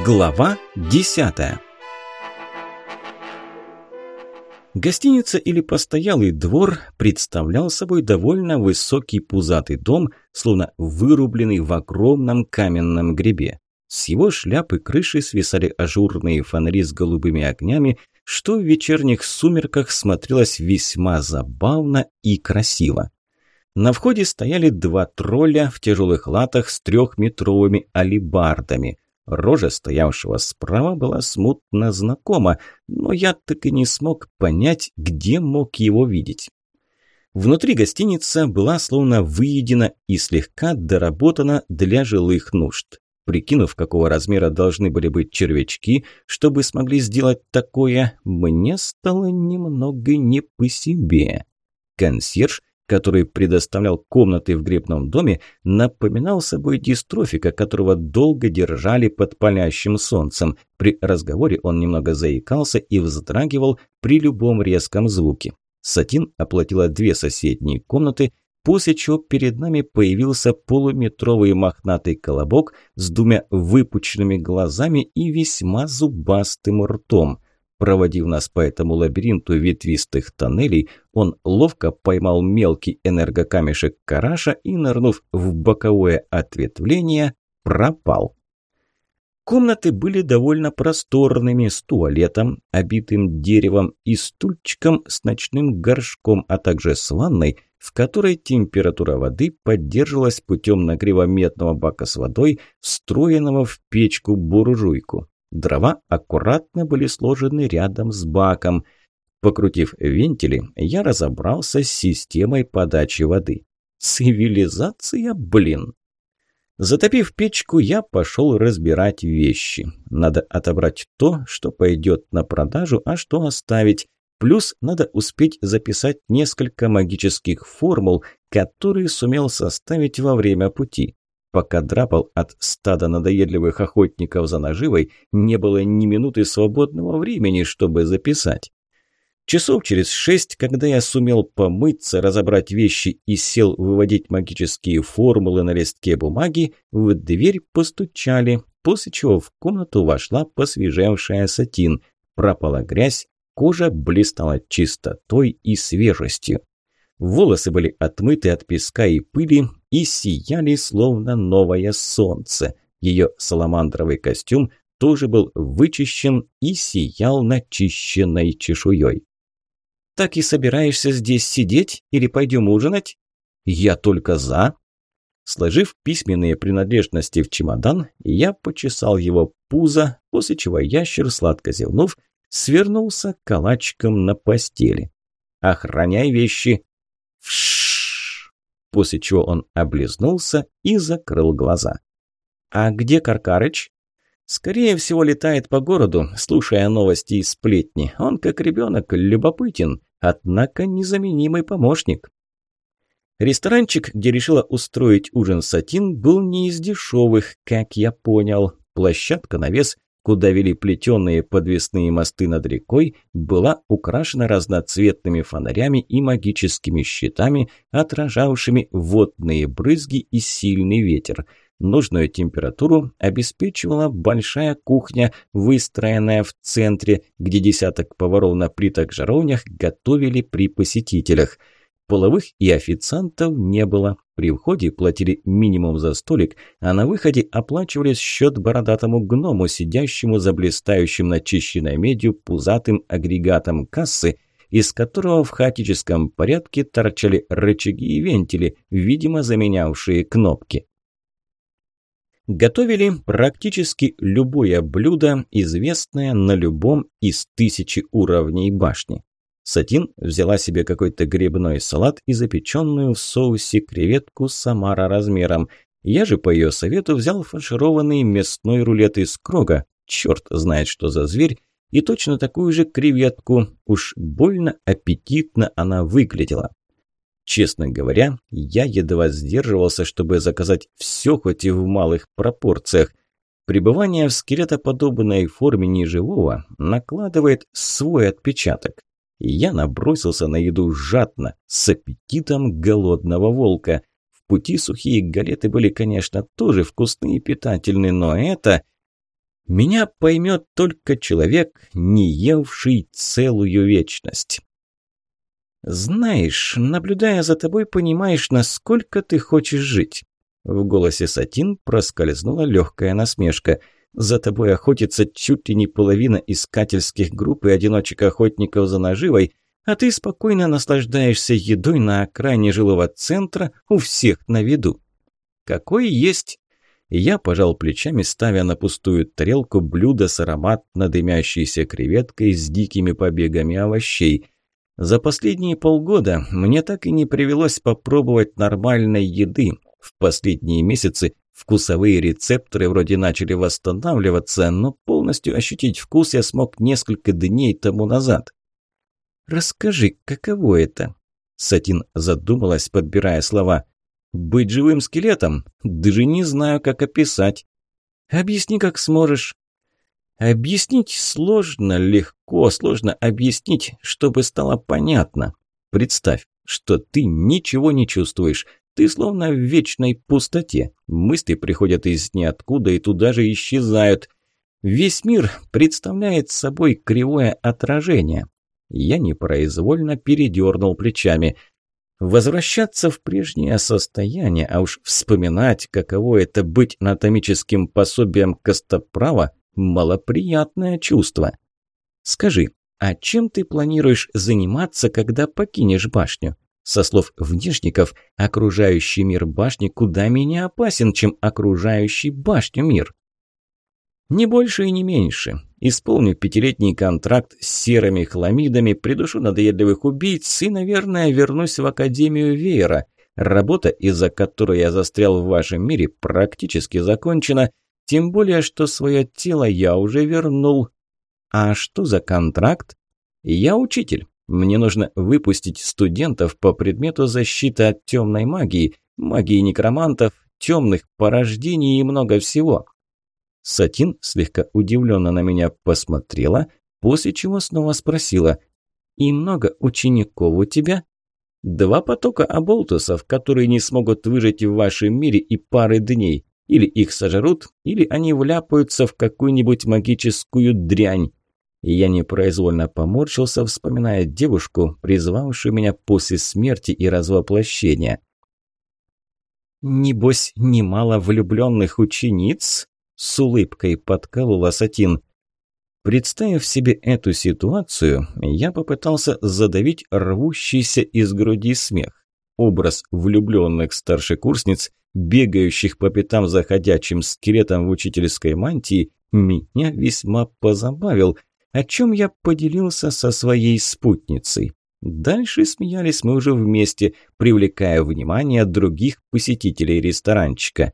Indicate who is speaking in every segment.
Speaker 1: Глава 10 Гостиница или постоялый двор представлял собой довольно высокий пузатый дом, словно вырубленный в огромном каменном гребе. С его шляпы крыши свисали ажурные фонари с голубыми огнями, что в вечерних сумерках смотрелось весьма забавно и красиво. На входе стояли два тролля в тяжелых латах с трехметровыми алибардами. Рожа стоявшего справа была смутно знакома, но я так и не смог понять, где мог его видеть. Внутри гостиница была словно выедена и слегка доработана для жилых нужд. Прикинув, какого размера должны были быть червячки, чтобы смогли сделать такое, мне стало немного не по себе. Консьерж – который предоставлял комнаты в гребном доме, напоминал собой дистрофика, которого долго держали под палящим солнцем. При разговоре он немного заикался и вздрагивал при любом резком звуке. Сатин оплатила две соседние комнаты, после чего перед нами появился полуметровый мохнатый колобок с двумя выпученными глазами и весьма зубастым ртом – Проводив нас по этому лабиринту ветвистых тоннелей, он ловко поймал мелкий энергокамешек караша и, нырнув в боковое ответвление, пропал. Комнаты были довольно просторными, с туалетом, обитым деревом и стульчиком с ночным горшком, а также с ванной, в которой температура воды поддерживалась путем нагрева медного бака с водой, встроенного в печку-буржуйку. Дрова аккуратно были сложены рядом с баком. Покрутив вентили, я разобрался с системой подачи воды. Цивилизация, блин! Затопив печку, я пошел разбирать вещи. Надо отобрать то, что пойдет на продажу, а что оставить. Плюс надо успеть записать несколько магических формул, которые сумел составить во время пути. Пока драпал от стада надоедливых охотников за наживой, не было ни минуты свободного времени, чтобы записать. Часов через шесть, когда я сумел помыться, разобрать вещи и сел выводить магические формулы на листке бумаги, в дверь постучали, после чего в комнату вошла посвежевшая сатин. Пропала грязь, кожа блистала чистотой и свежестью. Волосы были отмыты от песка и пыли и сияли, словно новое солнце. Ее саламандровый костюм тоже был вычищен и сиял начищенной чешуей. «Так и собираешься здесь сидеть или пойдем ужинать?» «Я только за». Сложив письменные принадлежности в чемодан, я почесал его пузо, после чего ящер, сладко зевнув, свернулся калачиком на постели. «Охраняй вещи!» Вш! После чего он облизнулся и закрыл глаза. «А где Каркарыч?» «Скорее всего, летает по городу, слушая новости и сплетни. Он, как ребенок, любопытен, однако незаменимый помощник». Ресторанчик, где решила устроить ужин Сатин, был не из дешевых, как я понял. Площадка, навес куда вели плетеные подвесные мосты над рекой, была украшена разноцветными фонарями и магическими щитами, отражавшими водные брызги и сильный ветер. Нужную температуру обеспечивала большая кухня, выстроенная в центре, где десяток поваров на плитах-жаровнях готовили при посетителях – Половых и официантов не было. При входе платили минимум за столик, а на выходе оплачивали счет бородатому гному, сидящему за блистающим начищенной медью пузатым агрегатом кассы, из которого в хаотическом порядке торчали рычаги и вентили, видимо, заменявшие кнопки. Готовили практически любое блюдо, известное на любом из тысячи уровней башни. Сатин взяла себе какой-то грибной салат и запеченную в соусе креветку самара размером. Я же по ее совету взял фаршированный мясной рулет из крога, черт знает что за зверь, и точно такую же креветку. Уж больно аппетитно она выглядела. Честно говоря, я едва сдерживался, чтобы заказать все, хоть и в малых пропорциях. Пребывание в скелетоподобной форме неживого накладывает свой отпечаток я набросился на еду жадно, с аппетитом голодного волка. В пути сухие галеты были, конечно, тоже вкусные и питательные, но это... Меня поймет только человек, не евший целую вечность. «Знаешь, наблюдая за тобой, понимаешь, насколько ты хочешь жить». В голосе Сатин проскользнула легкая насмешка. «За тобой охотится чуть ли не половина искательских групп и одиночек-охотников за наживой, а ты спокойно наслаждаешься едой на окраине жилого центра у всех на виду. Какой есть я пожал плечами, ставя на пустую тарелку блюдо с ароматно дымящейся креветкой с дикими побегами овощей. За последние полгода мне так и не привелось попробовать нормальной еды. В последние месяцы вкусовые рецепторы вроде начали восстанавливаться, но полностью ощутить вкус я смог несколько дней тому назад. «Расскажи, каково это?» Сатин задумалась, подбирая слова. Быть живым скелетом? Даже не знаю, как описать. Объясни, как сможешь. Объяснить сложно, легко, сложно объяснить, чтобы стало понятно. Представь, что ты ничего не чувствуешь. Ты словно в вечной пустоте. Мысли приходят из ниоткуда и туда же исчезают. Весь мир представляет собой кривое отражение. Я непроизвольно передернул плечами – Возвращаться в прежнее состояние, а уж вспоминать, каково это быть анатомическим пособием Костоправа – малоприятное чувство. Скажи, а чем ты планируешь заниматься, когда покинешь башню? Со слов внешников, окружающий мир башни куда менее опасен, чем окружающий башню мир. Не больше и не меньше. Исполню пятилетний контракт с серыми хламидами, придушу надоедливых убийц и, наверное, вернусь в Академию Веера. Работа, из-за которой я застрял в вашем мире, практически закончена, тем более, что свое тело я уже вернул. А что за контракт? Я учитель. Мне нужно выпустить студентов по предмету защиты от темной магии, магии некромантов, темных порождений и много всего. Сатин слегка удивленно на меня посмотрела, после чего снова спросила «И много учеников у тебя?» «Два потока оболтусов, которые не смогут выжить в вашем мире и пары дней. Или их сожрут, или они вляпаются в какую-нибудь магическую дрянь». Я непроизвольно поморщился, вспоминая девушку, призвавшую меня после смерти и развоплощения. «Небось, немало влюбленных учениц?» С улыбкой подколола Сатин. Представив себе эту ситуацию, я попытался задавить рвущийся из груди смех. Образ влюбленных старшекурсниц, бегающих по пятам за ходячим скелетом в учительской мантии, меня весьма позабавил, о чем я поделился со своей спутницей. Дальше смеялись мы уже вместе, привлекая внимание других посетителей ресторанчика.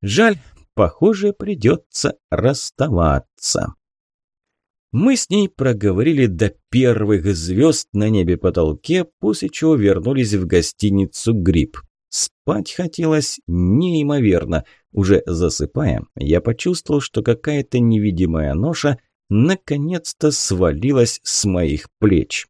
Speaker 1: Жаль, похоже, придется расставаться. Мы с ней проговорили до первых звезд на небе-потолке, после чего вернулись в гостиницу «Гриб». Спать хотелось неимоверно. Уже засыпая, я почувствовал, что какая-то невидимая ноша наконец-то свалилась с моих плеч.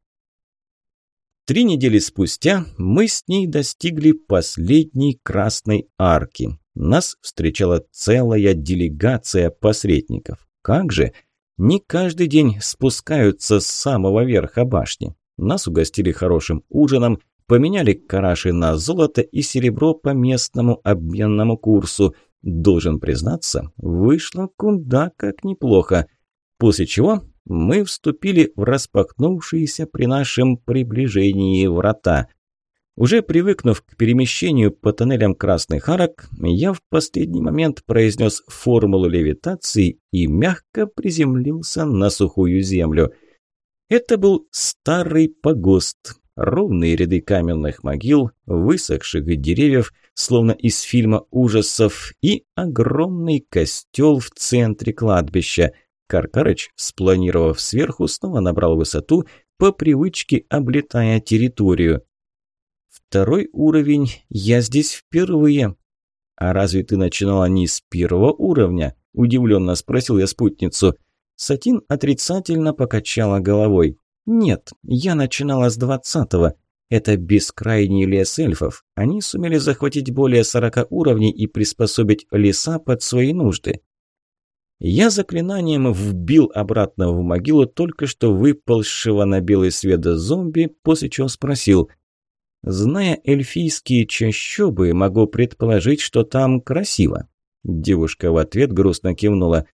Speaker 1: Три недели спустя мы с ней достигли последней красной арки. Нас встречала целая делегация посредников. Как же! Не каждый день спускаются с самого верха башни. Нас угостили хорошим ужином, поменяли караши на золото и серебро по местному обменному курсу. Должен признаться, вышло куда как неплохо. После чего мы вступили в распахнувшиеся при нашем приближении врата – уже привыкнув к перемещению по тоннелям красных арок, я в последний момент произнес формулу левитации и мягко приземлился на сухую землю. Это был старый погост, ровные ряды каменных могил, высохших деревьев, словно из фильма ужасов, и огромный костел в центре кладбища. Каркарыч, спланировав сверху, снова набрал высоту, по привычке облетая территорию. Второй уровень, я здесь впервые. А разве ты начинала не с первого уровня? Удивленно спросил я спутницу. Сатин отрицательно покачала головой. Нет, я начинала с двадцатого. Это бескрайний лес эльфов. Они сумели захватить более сорока уровней и приспособить леса под свои нужды. Я заклинанием вбил обратно в могилу только что выползшего на белый свет зомби, после чего спросил. «Зная эльфийские чащобы, могу предположить, что там красиво». Девушка в ответ грустно кивнула.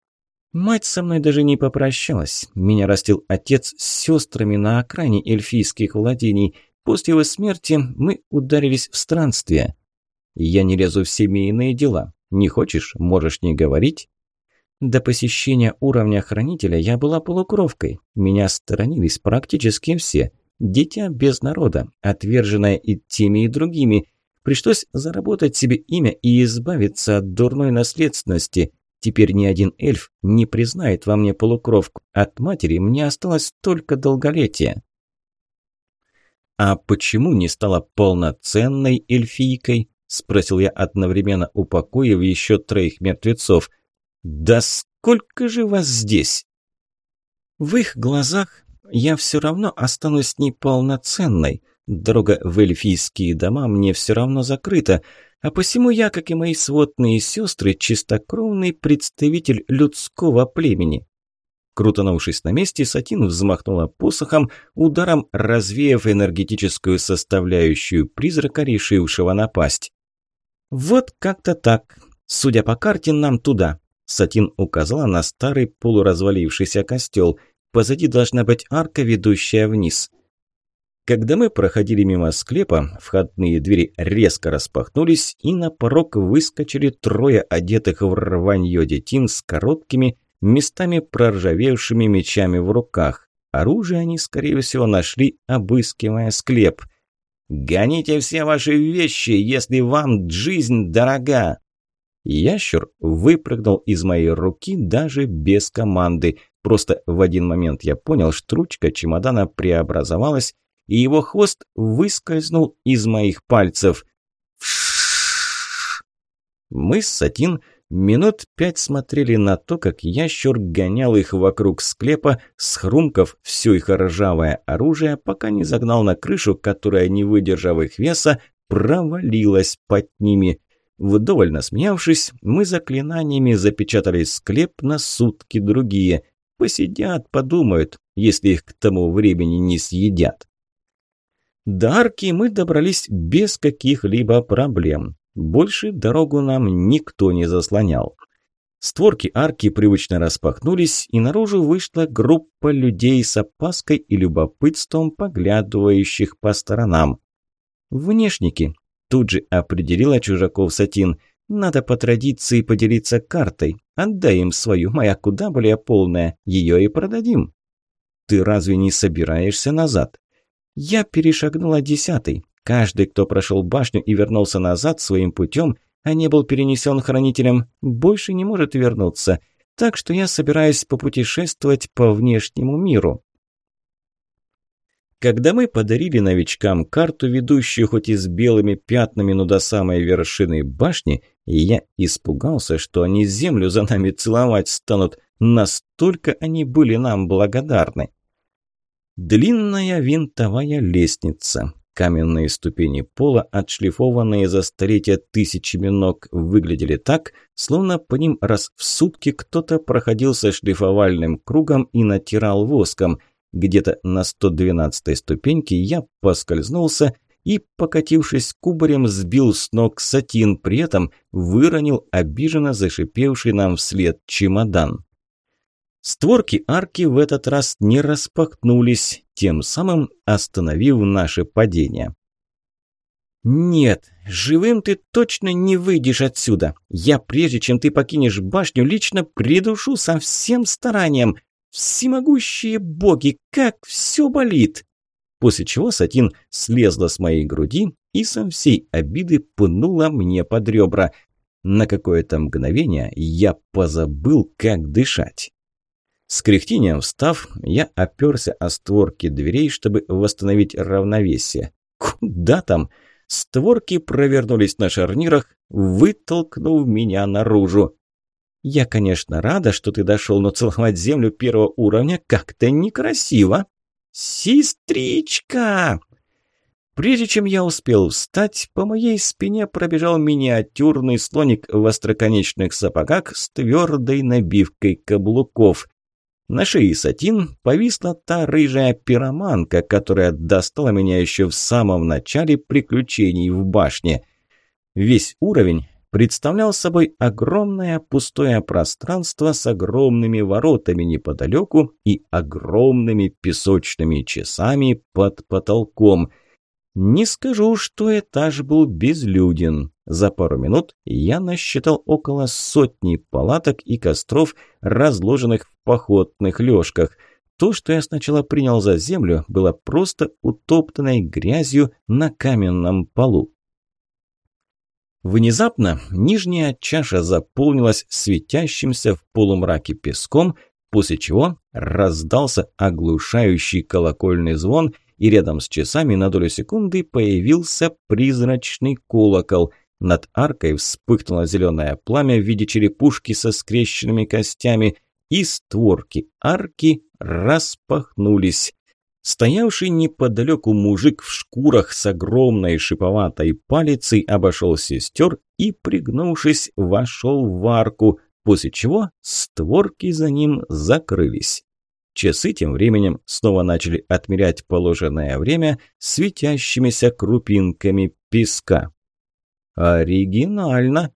Speaker 1: «Мать со мной даже не попрощалась. Меня растил отец с сестрами на окраине эльфийских владений. После его смерти мы ударились в странствие. Я не лезу в семейные дела. Не хочешь, можешь не говорить». До посещения уровня хранителя я была полукровкой. Меня сторонились практически все. Дитя без народа, отверженное и теми, и другими. Пришлось заработать себе имя и избавиться от дурной наследственности. Теперь ни один эльф не признает во мне полукровку. От матери мне осталось только долголетие. «А почему не стала полноценной эльфийкой?» – спросил я одновременно, упокоив еще троих мертвецов. «Да сколько же вас здесь?» В их глазах я все равно останусь неполноценной. Дорога в эльфийские дома мне все равно закрыта, а посему я, как и мои сводные сестры, чистокровный представитель людского племени. Крутанувшись на месте, Сатин взмахнула посохом, ударом развеяв энергетическую составляющую призрака, решившего напасть. «Вот как-то так. Судя по карте, нам туда. Сатин указала на старый полуразвалившийся костел. Позади должна быть арка, ведущая вниз. Когда мы проходили мимо склепа, входные двери резко распахнулись, и на порог выскочили трое одетых в рванье детин с короткими, местами проржавевшими мечами в руках. Оружие они, скорее всего, нашли, обыскивая склеп. «Гоните все ваши вещи, если вам жизнь дорога!» Ящер выпрыгнул из моей руки даже без команды. Просто в один момент я понял, что ручка чемодана преобразовалась, и его хвост выскользнул из моих пальцев. Мы с Сатин минут пять смотрели на то, как ящер гонял их вокруг склепа, схрумкав все их ржавое оружие, пока не загнал на крышу, которая, не выдержав их веса, провалилась под ними. Вдоволь насмеявшись, мы заклинаниями запечатали склеп на сутки другие. Посидят, подумают, если их к тому времени не съедят. До арки мы добрались без каких-либо проблем. Больше дорогу нам никто не заслонял. Створки арки привычно распахнулись, и наружу вышла группа людей с опаской и любопытством, поглядывающих по сторонам. Внешники, Тут же определила чужаков Сатин. Надо по традиции поделиться картой. Отдай им свою, моя куда более полная. Ее и продадим. Ты разве не собираешься назад? Я перешагнула десятый. Каждый, кто прошел башню и вернулся назад своим путем, а не был перенесен хранителем, больше не может вернуться. Так что я собираюсь попутешествовать по внешнему миру. Когда мы подарили новичкам карту, ведущую хоть и с белыми пятнами, но до самой вершины башни, я испугался, что они землю за нами целовать станут. Настолько они были нам благодарны. Длинная винтовая лестница. Каменные ступени пола, отшлифованные за столетия тысячами ног, выглядели так, словно по ним раз в сутки кто-то проходился шлифовальным кругом и натирал воском – где-то на 112-й ступеньке я поскользнулся и, покатившись кубарем, сбил с ног сатин, при этом выронил обиженно зашипевший нам вслед чемодан. Створки арки в этот раз не распахнулись, тем самым остановив наше падение. «Нет, живым ты точно не выйдешь отсюда. Я, прежде чем ты покинешь башню, лично придушу со всем старанием. Всемогущие боги, как все болит!» После чего Сатин слезла с моей груди и со всей обиды пнула мне под ребра. На какое-то мгновение я позабыл, как дышать. С кряхтением встав, я оперся о створки дверей, чтобы восстановить равновесие. Куда там? Створки провернулись на шарнирах, вытолкнув меня наружу. Я, конечно, рада, что ты дошел, но целовать землю первого уровня как-то некрасиво. Сестричка! Прежде чем я успел встать, по моей спине пробежал миниатюрный слоник в остроконечных сапогах с твердой набивкой каблуков. На шее сатин повисла та рыжая пироманка, которая достала меня еще в самом начале приключений в башне. Весь уровень представлял собой огромное пустое пространство с огромными воротами неподалеку и огромными песочными часами под потолком. Не скажу, что этаж был безлюден. За пару минут я насчитал около сотни палаток и костров, разложенных в походных лёжках. То, что я сначала принял за землю, было просто утоптанной грязью на каменном полу. Внезапно нижняя чаша заполнилась светящимся в полумраке песком, после чего раздался оглушающий колокольный звон, и рядом с часами на долю секунды появился призрачный колокол. Над аркой вспыхнуло зеленое пламя в виде черепушки со скрещенными костями, и створки арки распахнулись. Стоявший неподалеку мужик в шкурах с огромной шиповатой палицей обошел сестер и, пригнувшись, вошел в арку, после чего створки за ним закрылись. Часы тем временем снова начали отмерять положенное время светящимися крупинками песка. «Оригинально!»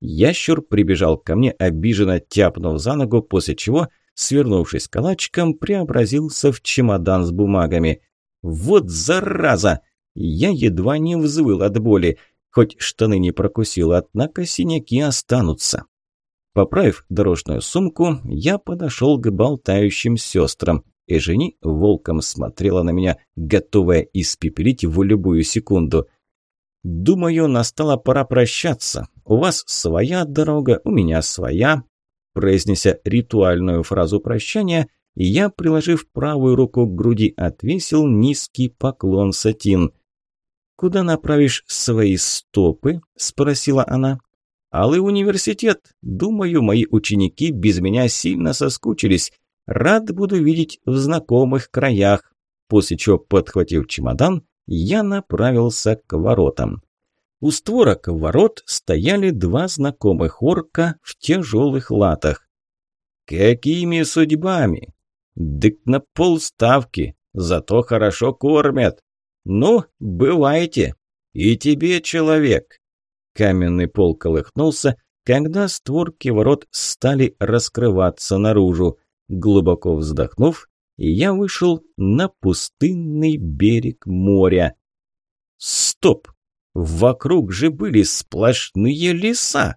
Speaker 1: Ящур прибежал ко мне, обиженно тяпнув за ногу, после чего, свернувшись калачиком, преобразился в чемодан с бумагами. «Вот зараза!» Я едва не взвыл от боли. Хоть штаны не прокусил, однако синяки останутся. Поправив дорожную сумку, я подошел к болтающим сестрам. И жени волком смотрела на меня, готовая испепелить в любую секунду – «Думаю, настала пора прощаться. У вас своя дорога, у меня своя». Произнеся ритуальную фразу прощания, я, приложив правую руку к груди, отвесил низкий поклон Сатин. «Куда направишь свои стопы?» – спросила она. «Алый университет. Думаю, мои ученики без меня сильно соскучились. Рад буду видеть в знакомых краях». После чего, подхватив чемодан, я направился к воротам. У створок ворот стояли два знакомых орка в тяжелых латах. «Какими судьбами?» «Дык на полставки, зато хорошо кормят. Ну, бывайте. И тебе, человек». Каменный пол колыхнулся, когда створки ворот стали раскрываться наружу. Глубоко вздохнув, я вышел на пустынный берег моря. Стоп! Вокруг же были сплошные леса.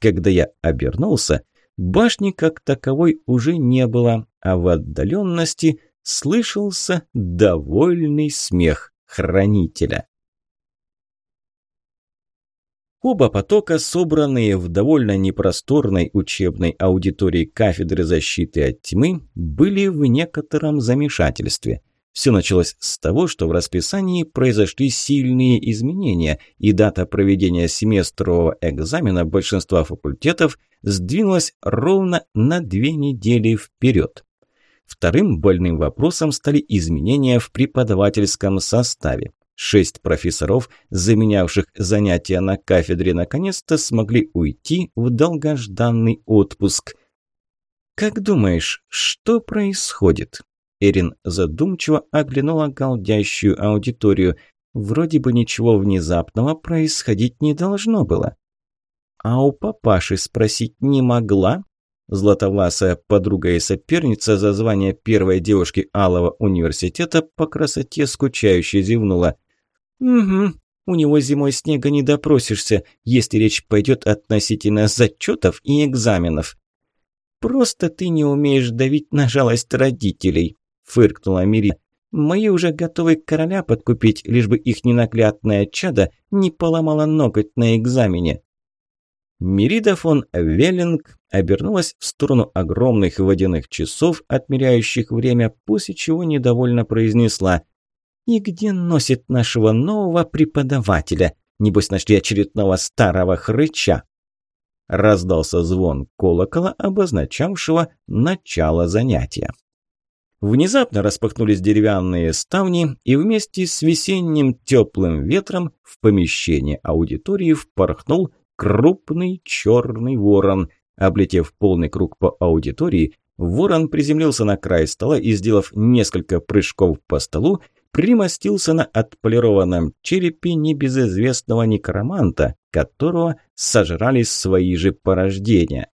Speaker 1: Когда я обернулся, башни как таковой уже не было, а в отдаленности слышался довольный смех хранителя. Оба потока, собранные в довольно непросторной учебной аудитории кафедры защиты от тьмы, были в некотором замешательстве. Все началось с того, что в расписании произошли сильные изменения, и дата проведения семестрового экзамена большинства факультетов сдвинулась ровно на две недели вперед. Вторым больным вопросом стали изменения в преподавательском составе. Шесть профессоров, заменявших занятия на кафедре, наконец-то смогли уйти в долгожданный отпуск. «Как думаешь, что происходит?» Эрин задумчиво оглянула голдящую аудиторию. Вроде бы ничего внезапного происходить не должно было. «А у папаши спросить не могла?» Златовласая подруга и соперница за звание первой девушки Алого университета по красоте скучающе зевнула – «Угу. У него зимой снега не допросишься, если речь пойдет относительно зачетов и экзаменов». «Просто ты не умеешь давить на жалость родителей», – фыркнула Мири. «Мои уже готовы короля подкупить, лишь бы их ненаглядное чадо не поломало ноготь на экзамене». Мирида фон Веллинг обернулась в сторону огромных водяных часов, отмеряющих время, после чего недовольно произнесла и где носит нашего нового преподавателя? Небось, нашли очередного старого хрыча. Раздался звон колокола, обозначавшего начало занятия. Внезапно распахнулись деревянные ставни, и вместе с весенним теплым ветром в помещение аудитории впорхнул крупный черный ворон. Облетев полный круг по аудитории, ворон приземлился на край стола и, сделав несколько прыжков по столу, примостился на отполированном черепе небезызвестного некроманта, которого сожрали свои же порождения.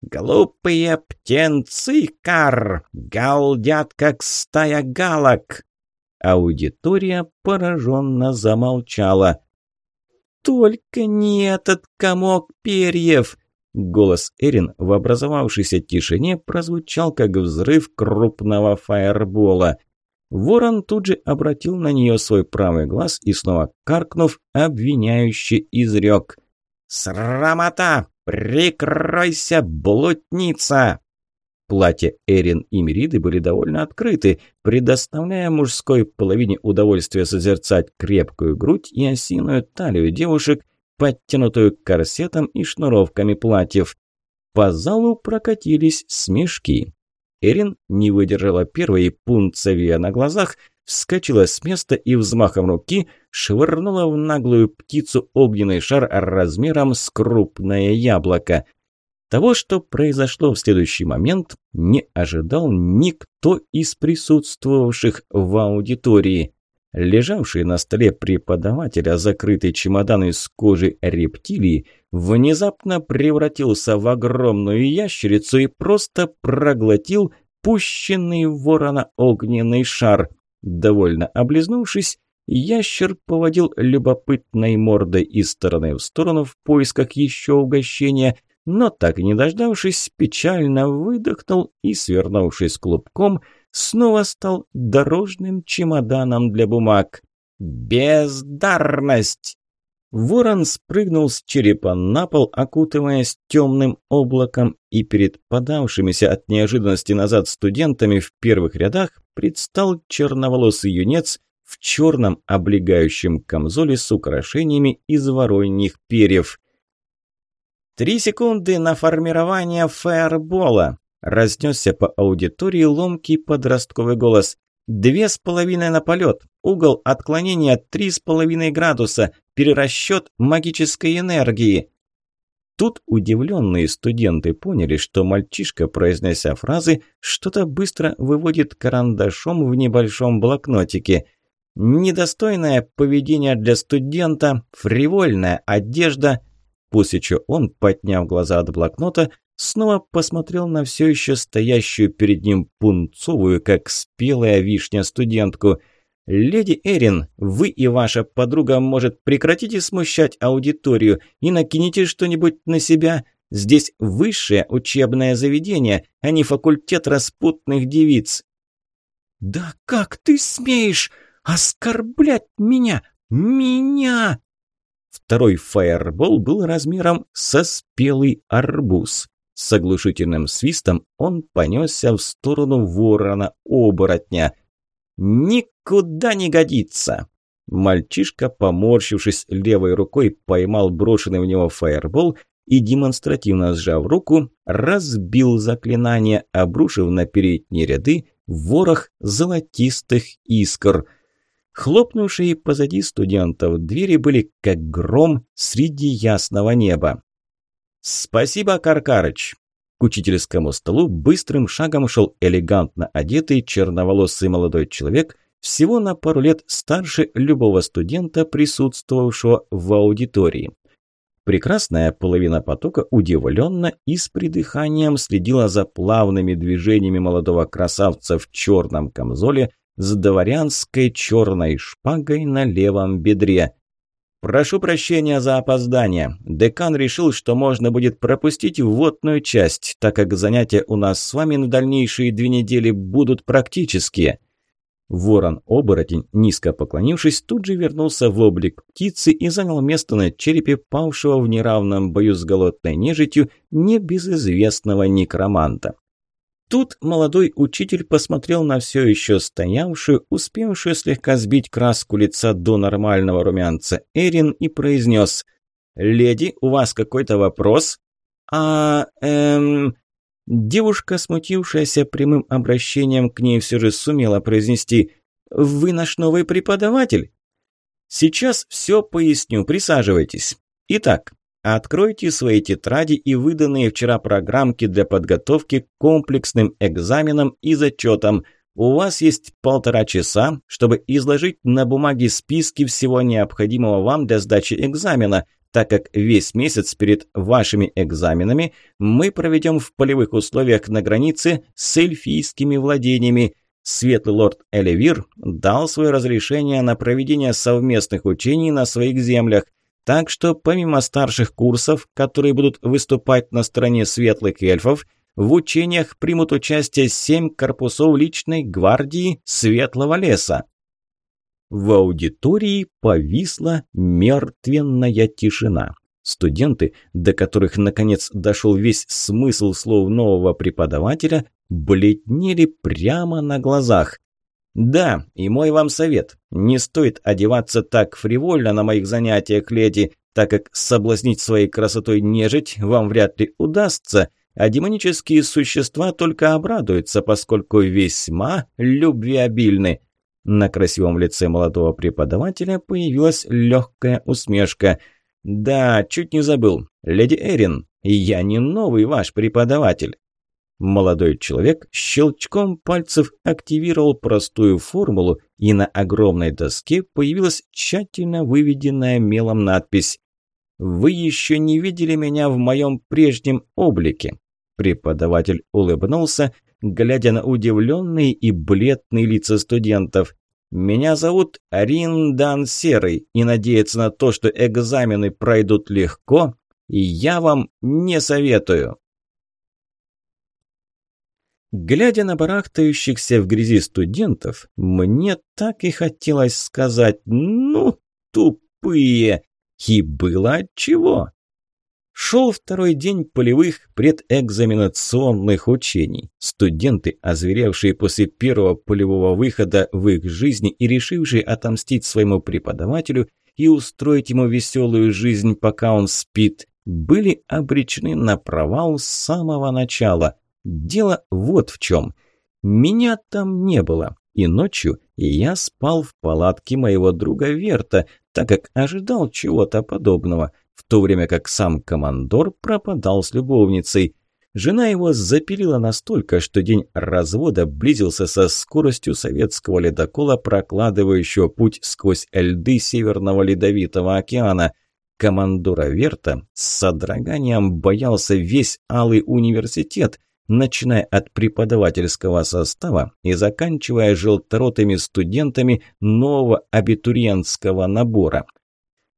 Speaker 1: «Глупые птенцы, кар! Галдят, как стая галок!» Аудитория пораженно замолчала. «Только не этот комок перьев!» Голос Эрин в образовавшейся тишине прозвучал, как взрыв крупного фаербола. Ворон тут же обратил на нее свой правый глаз и, снова каркнув, обвиняюще изрек. «Срамота! «Прикройся, блудница!» Платья Эрин и Мериды были довольно открыты, предоставляя мужской половине удовольствие созерцать крепкую грудь и осиную талию девушек, подтянутую корсетом и шнуровками платьев. По залу прокатились смешки. Эрин не выдержала первой пунцовия на глазах, вскочила с места и взмахом руки швырнула в наглую птицу огненный шар размером с крупное яблоко. Того, что произошло в следующий момент, не ожидал никто из присутствовавших в аудитории. Лежавший на столе преподавателя закрытый чемодан из кожи рептилии внезапно превратился в огромную ящерицу и просто проглотил пущенный ворона огненный шар. Довольно облизнувшись, ящер поводил любопытной мордой из стороны в сторону в поисках еще угощения, но так и не дождавшись, печально выдохнул и, свернувшись клубком, снова стал дорожным чемоданом для бумаг. «Бездарность!» Ворон спрыгнул с черепа на пол, окутываясь темным облаком, и перед подавшимися от неожиданности назад студентами в первых рядах предстал черноволосый юнец в черном облегающем камзоле с украшениями из вороньих перьев. «Три секунды на формирование фаербола!» Разнесся по аудитории ломкий подростковый голос. «Две с половиной на полет. Угол отклонения три с половиной градуса перерасчет магической энергии. Тут удивленные студенты поняли, что мальчишка, произнеся фразы, что-то быстро выводит карандашом в небольшом блокнотике. Недостойное поведение для студента, фривольная одежда. После чего он, подняв глаза от блокнота, снова посмотрел на все еще стоящую перед ним пунцовую, как спелая вишня, студентку – «Леди Эрин, вы и ваша подруга, может, прекратите смущать аудиторию и накинете что-нибудь на себя? Здесь высшее учебное заведение, а не факультет распутных девиц». «Да как ты смеешь оскорблять меня? Меня!» Второй фаербол был размером со спелый арбуз. С оглушительным свистом он понесся в сторону ворона-оборотня – «Никуда не годится!» Мальчишка, поморщившись левой рукой, поймал брошенный в него фаербол и, демонстративно сжав руку, разбил заклинание, обрушив на передние ряды ворох золотистых искр. Хлопнувшие позади студентов двери были как гром среди ясного неба. «Спасибо, Каркарыч!» К учительскому столу быстрым шагом шел элегантно одетый черноволосый молодой человек, всего на пару лет старше любого студента, присутствовавшего в аудитории. Прекрасная половина потока удивленно и с придыханием следила за плавными движениями молодого красавца в черном камзоле с дворянской черной шпагой на левом бедре. «Прошу прощения за опоздание. Декан решил, что можно будет пропустить вводную часть, так как занятия у нас с вами на дальнейшие две недели будут практические». Ворон-оборотень, низко поклонившись, тут же вернулся в облик птицы и занял место на черепе павшего в неравном бою с голодной нежитью небезызвестного некроманта. Тут молодой учитель посмотрел на все еще стоявшую, успевшую слегка сбить краску лица до нормального румянца Эрин и произнес «Леди, у вас какой-то вопрос?» «А, эм...» Девушка, смутившаяся прямым обращением к ней, все же сумела произнести «Вы наш новый преподаватель?» «Сейчас все поясню, присаживайтесь. Итак, откройте свои тетради и выданные вчера программки для подготовки к комплексным экзаменам и зачетам. У вас есть полтора часа, чтобы изложить на бумаге списки всего необходимого вам для сдачи экзамена – так как весь месяц перед вашими экзаменами мы проведем в полевых условиях на границе с эльфийскими владениями. Светлый лорд Элевир дал свое разрешение на проведение совместных учений на своих землях, так что помимо старших курсов, которые будут выступать на стороне светлых эльфов, в учениях примут участие семь корпусов личной гвардии Светлого леса. В аудитории повисла мертвенная тишина. Студенты, до которых наконец дошел весь смысл слов нового преподавателя, бледнели прямо на глазах. «Да, и мой вам совет. Не стоит одеваться так фривольно на моих занятиях, леди, так как соблазнить своей красотой нежить вам вряд ли удастся, а демонические существа только обрадуются, поскольку весьма любвеобильны. На красивом лице молодого преподавателя появилась легкая усмешка. «Да, чуть не забыл. Леди Эрин, я не новый ваш преподаватель». Молодой человек щелчком пальцев активировал простую формулу, и на огромной доске появилась тщательно выведенная мелом надпись «Вы еще не видели меня в моем прежнем облике». Преподаватель улыбнулся, глядя на удивленные и бледные лица студентов. «Меня зовут Риндан Серый, и надеяться на то, что экзамены пройдут легко, я вам не советую». Глядя на барахтающихся в грязи студентов, мне так и хотелось сказать «ну, тупые!» И было чего. Шел второй день полевых предэкзаменационных учений. Студенты, озверевшие после первого полевого выхода в их жизни и решившие отомстить своему преподавателю и устроить ему веселую жизнь, пока он спит, были обречены на провал с самого начала. Дело вот в чем. Меня там не было, и ночью я спал в палатке моего друга Верта, так как ожидал чего-то подобного – в то время как сам командор пропадал с любовницей. Жена его запилила настолько, что день развода близился со скоростью советского ледокола, прокладывающего путь сквозь льды Северного Ледовитого океана. Командора Верта с содроганием боялся весь Алый университет, начиная от преподавательского состава и заканчивая желторотыми студентами нового абитуриентского набора –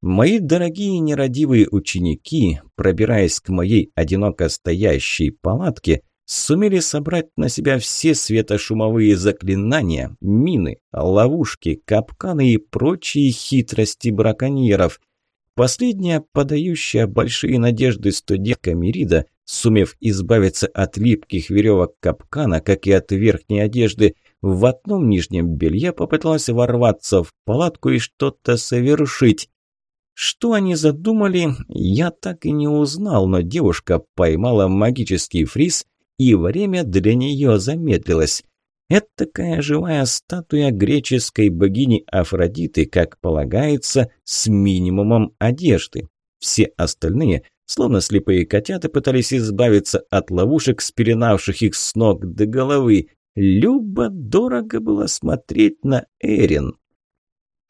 Speaker 1: Мои дорогие нерадивые ученики, пробираясь к моей одиноко стоящей палатке, сумели собрать на себя все светошумовые заклинания, мины, ловушки, капканы и прочие хитрости браконьеров. Последняя, подающая большие надежды студентка Мерида, сумев избавиться от липких веревок капкана, как и от верхней одежды, в одном нижнем белье попыталась ворваться в палатку и что-то совершить. Что они задумали, я так и не узнал, но девушка поймала магический фриз, и время для нее замедлилось. Это такая живая статуя греческой богини Афродиты, как полагается, с минимумом одежды. Все остальные, словно слепые котята, пытались избавиться от ловушек, спеленавших их с ног до головы. Любо-дорого было смотреть на Эрин.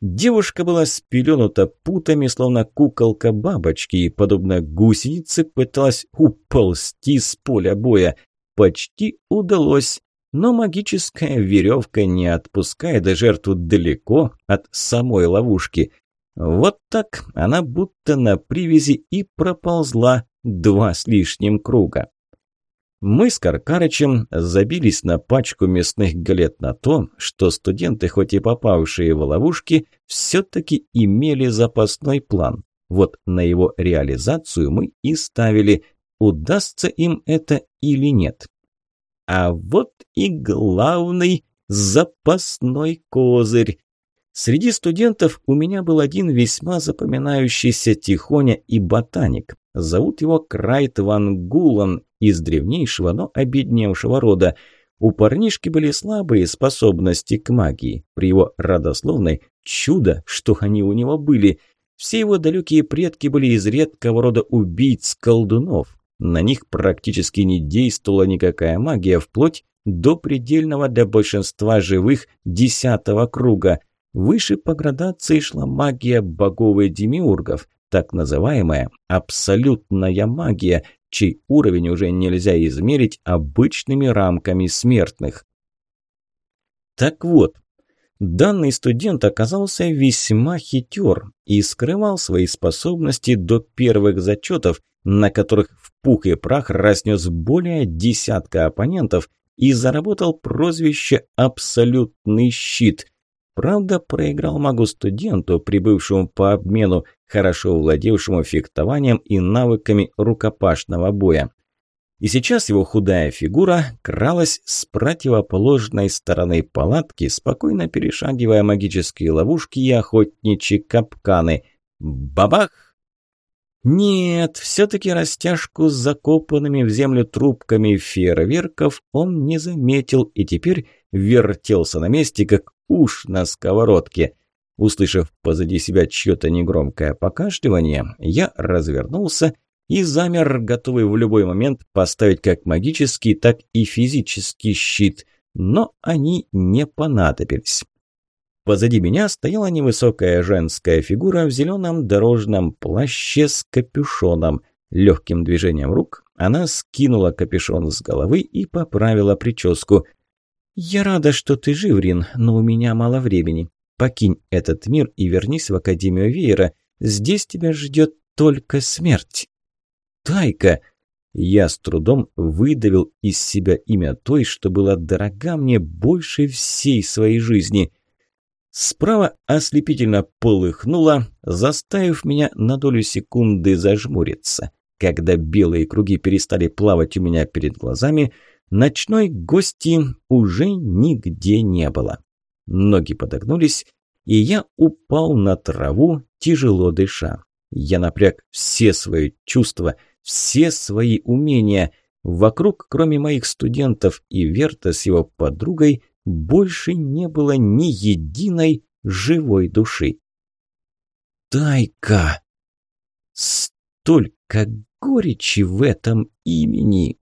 Speaker 1: Девушка была спеленута путами, словно куколка бабочки, и, подобно гусенице, пыталась уползти с поля боя. Почти удалось, но магическая веревка не отпускает жертву далеко от самой ловушки. Вот так она будто на привязи и проползла два с лишним круга. Мы с Каркарычем забились на пачку мясных галет на то, что студенты, хоть и попавшие в ловушки, все-таки имели запасной план. Вот на его реализацию мы и ставили, удастся им это или нет. А вот и главный запасной козырь. Среди студентов у меня был один весьма запоминающийся тихоня и ботаник. Зовут его Крайт Ван Гулан, из древнейшего, но обедневшего рода. У парнишки были слабые способности к магии. При его родословной чудо, что они у него были. Все его далекие предки были из редкого рода убийц-колдунов. На них практически не действовала никакая магия, вплоть до предельного для большинства живых десятого круга. Выше по градации шла магия богов и демиургов, так называемая абсолютная магия, чей уровень уже нельзя измерить обычными рамками смертных. Так вот, данный студент оказался весьма хитер и скрывал свои способности до первых зачетов, на которых в пух и прах разнес более десятка оппонентов и заработал прозвище «Абсолютный щит». Правда, проиграл магу-студенту, прибывшему по обмену, хорошо владевшему фехтованием и навыками рукопашного боя. И сейчас его худая фигура кралась с противоположной стороны палатки, спокойно перешагивая магические ловушки и охотничьи капканы. Бабах! Нет, все-таки растяжку с закопанными в землю трубками фейерверков он не заметил и теперь вертелся на месте, как уж на сковородке. Услышав позади себя чье-то негромкое покашливание, я развернулся и замер, готовый в любой момент поставить как магический, так и физический щит. Но они не понадобились. Позади меня стояла невысокая женская фигура в зеленом дорожном плаще с капюшоном. Легким движением рук она скинула капюшон с головы и поправила прическу. «Я рада, что ты жив, Рин, но у меня мало времени. Покинь этот мир и вернись в Академию Веера. Здесь тебя ждет только смерть». «Тайка!» Я с трудом выдавил из себя имя той, что была дорога мне больше всей своей жизни – Справа ослепительно полыхнуло, заставив меня на долю секунды зажмуриться. Когда белые круги перестали плавать у меня перед глазами, ночной гости уже нигде не было. Ноги подогнулись, и я упал на траву, тяжело дыша. Я напряг все свои чувства, все свои умения. Вокруг, кроме моих студентов и Верта с его подругой, больше не было ни единой живой души. «Тайка!» Столько горечи в этом имени!